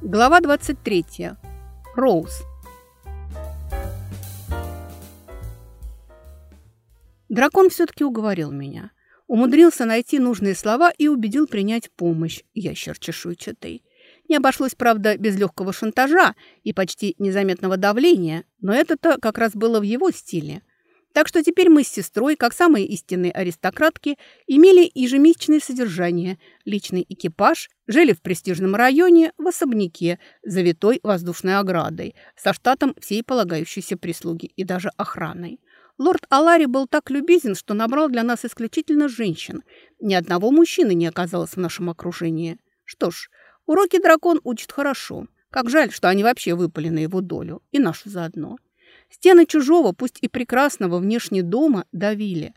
Глава 23. Роуз. Дракон все-таки уговорил меня. Умудрился найти нужные слова и убедил принять помощь ящер чешуйчатый. Не обошлось, правда, без легкого шантажа и почти незаметного давления, но это-то как раз было в его стиле. Так что теперь мы с сестрой, как самые истинные аристократки, имели ежемесячное содержание, личный экипаж, жили в престижном районе в особняке, завитой воздушной оградой, со штатом всей полагающейся прислуги и даже охраной. Лорд Алари был так любезен, что набрал для нас исключительно женщин. Ни одного мужчины не оказалось в нашем окружении. Что ж, уроки дракон учит хорошо. Как жаль, что они вообще выпали на его долю. И нашу заодно. Стены чужого, пусть и прекрасного внешне дома, давили.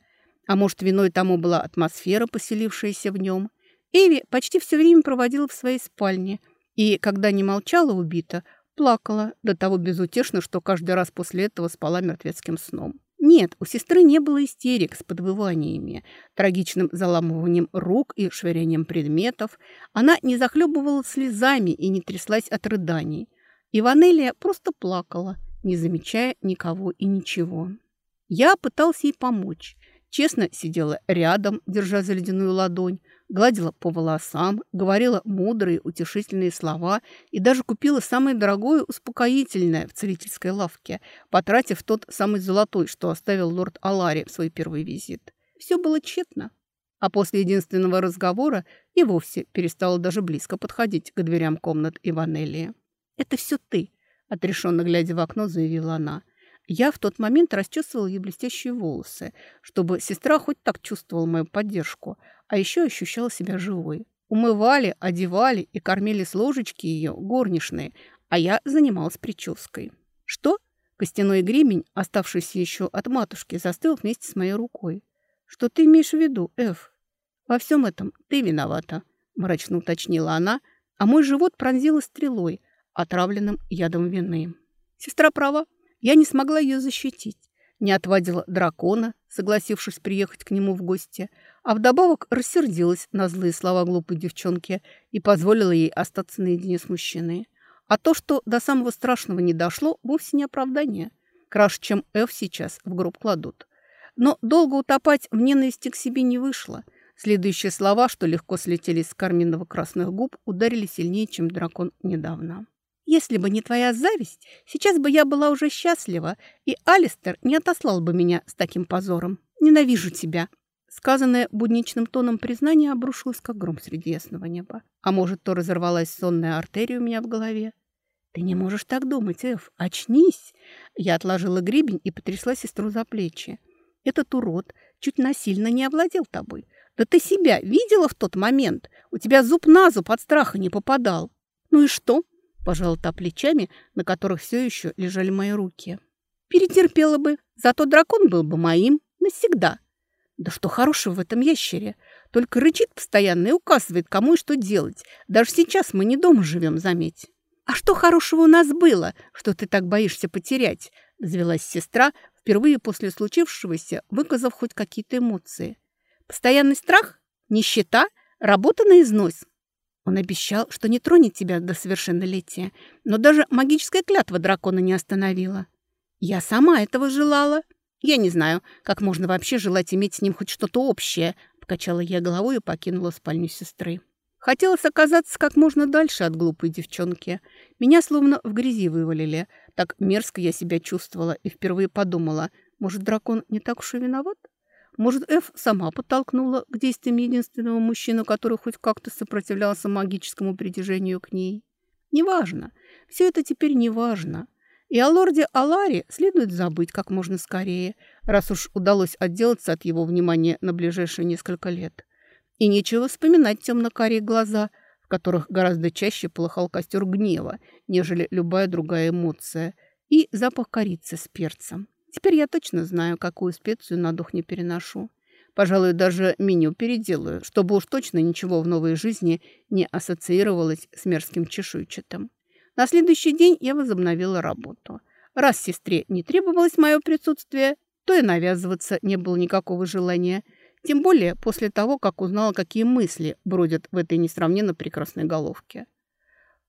А может, виной тому была атмосфера, поселившаяся в нем. Эви почти все время проводила в своей спальне. И, когда не молчала убита, плакала до того безутешно, что каждый раз после этого спала мертвецким сном. Нет, у сестры не было истерик с подвываниями, трагичным заламыванием рук и швырянием предметов. Она не захлебывалась слезами и не тряслась от рыданий. Иванелия просто плакала – не замечая никого и ничего. Я пытался ей помочь. Честно сидела рядом, держа за ледяную ладонь, гладила по волосам, говорила мудрые, утешительные слова и даже купила самое дорогое успокоительное в целительской лавке, потратив тот самый золотой, что оставил лорд Алари в свой первый визит. Все было тщетно. А после единственного разговора и вовсе перестала даже близко подходить к дверям комнат Иванелии. «Это все ты», Отрешенно глядя в окно, заявила она. Я в тот момент расчесывала ей блестящие волосы, чтобы сестра хоть так чувствовала мою поддержку, а еще ощущала себя живой. Умывали, одевали и кормили с ложечки ее горничные, а я занималась прической. Что? Костяной гребень, оставшийся еще от матушки, застыл вместе с моей рукой. Что ты имеешь в виду, Эф? Во всем этом ты виновата, мрачно уточнила она, а мой живот пронзила стрелой – отравленным ядом вины. Сестра права, я не смогла ее защитить. Не отвадила дракона, согласившись приехать к нему в гости, а вдобавок рассердилась на злые слова глупой девчонки и позволила ей остаться наедине с мужчиной. А то, что до самого страшного не дошло, вовсе не оправдание. Краше, чем Эф сейчас в гроб кладут. Но долго утопать в ненависти к себе не вышло. Следующие слова, что легко слетели с карминного красных губ, ударили сильнее, чем дракон недавно. Если бы не твоя зависть, сейчас бы я была уже счастлива, и Алистер не отослал бы меня с таким позором. Ненавижу тебя». Сказанное будничным тоном признание обрушилось, как гром среди ясного неба. А может, то разорвалась сонная артерия у меня в голове. «Ты не можешь так думать, Эф. Очнись!» Я отложила гребень и потрясла сестру за плечи. «Этот урод чуть насильно не овладел тобой. Да ты себя видела в тот момент? У тебя зуб на зуб от страха не попадал. Ну и что? Пожала та плечами, на которых все еще лежали мои руки. Перетерпела бы, зато дракон был бы моим навсегда. Да что хорошего в этом ящере? Только рычит постоянно и указывает, кому и что делать. Даже сейчас мы не дома живем, заметь. А что хорошего у нас было, что ты так боишься потерять? Взвелась сестра, впервые после случившегося, выказав хоть какие-то эмоции. Постоянный страх? Нищета? Работа на износ? Он обещал, что не тронет тебя до совершеннолетия, но даже магическая клятва дракона не остановила. Я сама этого желала. Я не знаю, как можно вообще желать иметь с ним хоть что-то общее, покачала я головой и покинула спальню сестры. Хотелось оказаться как можно дальше от глупой девчонки. Меня словно в грязи вывалили. Так мерзко я себя чувствовала и впервые подумала, может, дракон не так уж и виноват? Может, Эф сама подтолкнула к действиям единственного мужчину, который хоть как-то сопротивлялся магическому притяжению к ней? Неважно. Все это теперь неважно. И о лорде Аларе следует забыть как можно скорее, раз уж удалось отделаться от его внимания на ближайшие несколько лет. И нечего вспоминать темно-карие глаза, в которых гораздо чаще полыхал костер гнева, нежели любая другая эмоция, и запах корицы с перцем. Теперь я точно знаю, какую специю на дух не переношу. Пожалуй, даже меню переделаю, чтобы уж точно ничего в новой жизни не ассоциировалось с мерзким чешуйчатым. На следующий день я возобновила работу. Раз сестре не требовалось мое присутствие, то и навязываться не было никакого желания. Тем более после того, как узнала, какие мысли бродят в этой несравненно прекрасной головке.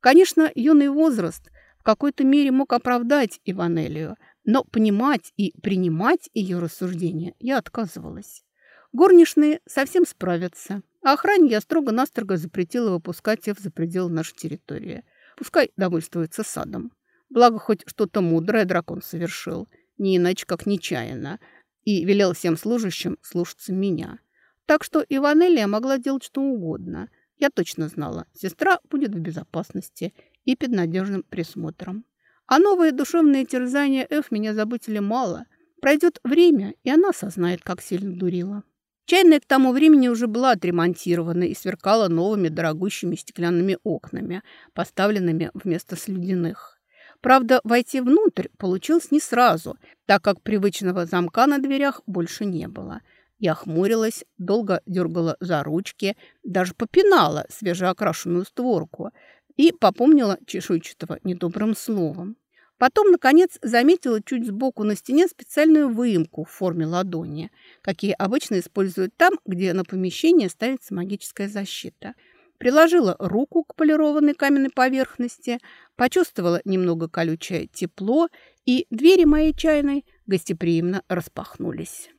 Конечно, юный возраст в какой-то мере мог оправдать Иванелию, но понимать и принимать ее рассуждения я отказывалась. Горничные совсем справятся, а охране я строго-настрого запретила выпускать их за пределы нашей территории. Пускай довольствуется садом. Благо, хоть что-то мудрое дракон совершил, не иначе как нечаянно, и велел всем служащим слушаться меня. Так что Иванелия могла делать что угодно. Я точно знала, сестра будет в безопасности и под надежным присмотром. А новые душевные терзания Эф меня заботили мало. Пройдет время, и она осознает, как сильно дурила. Чайная к тому времени уже была отремонтирована и сверкала новыми дорогущими стеклянными окнами, поставленными вместо слюдяных. Правда, войти внутрь получилось не сразу, так как привычного замка на дверях больше не было. Я хмурилась, долго дергала за ручки, даже попинала свежеокрашенную створку и попомнила чешуйчатого недобрым словом. Потом, наконец, заметила чуть сбоку на стене специальную выемку в форме ладони, какие обычно используют там, где на помещение ставится магическая защита. Приложила руку к полированной каменной поверхности, почувствовала немного колючее тепло, и двери моей чайной гостеприимно распахнулись.